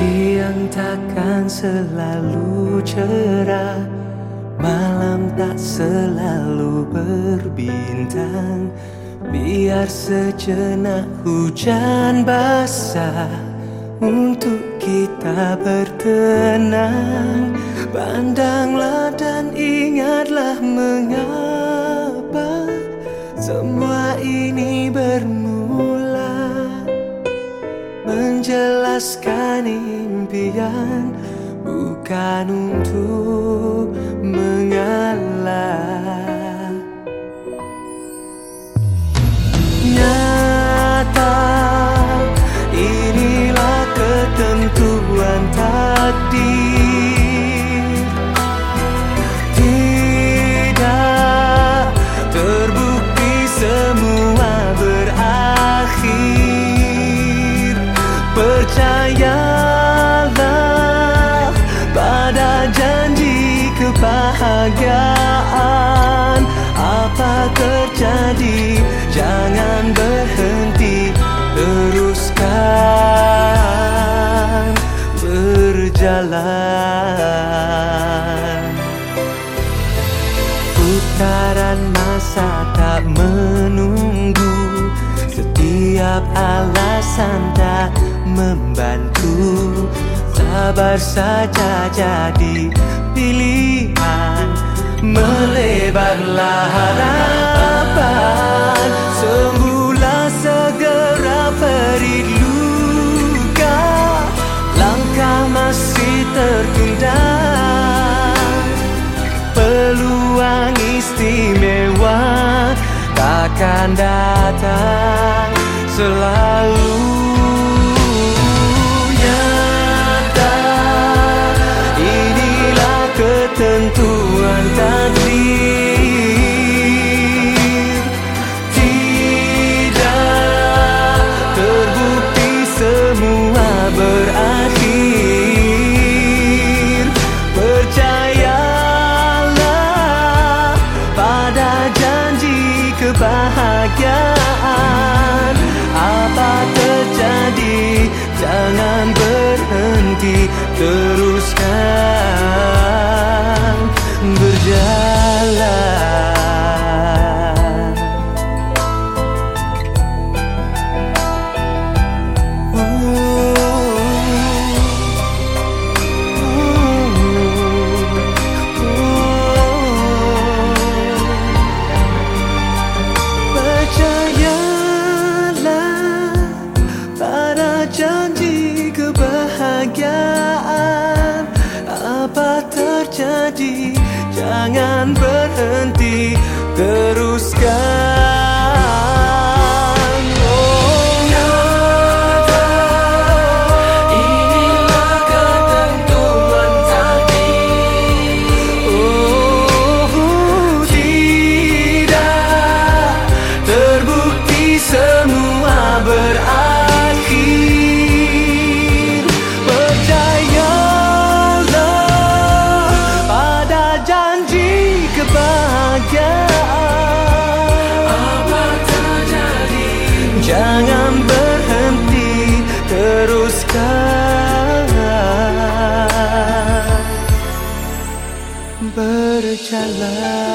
Siang takkan selalu cerah. Malam tak selalu berbintang. Biar sejenak hujan basah. Untuk kita bertenang. Pandanglah dan ingatlah mengapa Semua ini bermula. Menjelaskan Bukan untuk mengalah. Nyata kebahagiaan. Apa terjadi? Jangan berhenti Teruskan berjalan. Putaran masa tak menunggu Setiap alasan tak membantu Sabar saja jadi pilihan. Melebarlah harapan Sembuhlah segera beri luka. Langkah masih tertunda. Peluang istimewa takkan datang selalu ketentuan takdir Tidak terbukti semua berakhir. Percayalah pada janji kebahagiaan. Apa terjadi jangan berhenti Teruskan teruskan jangan berhenti teruskan. Berjalan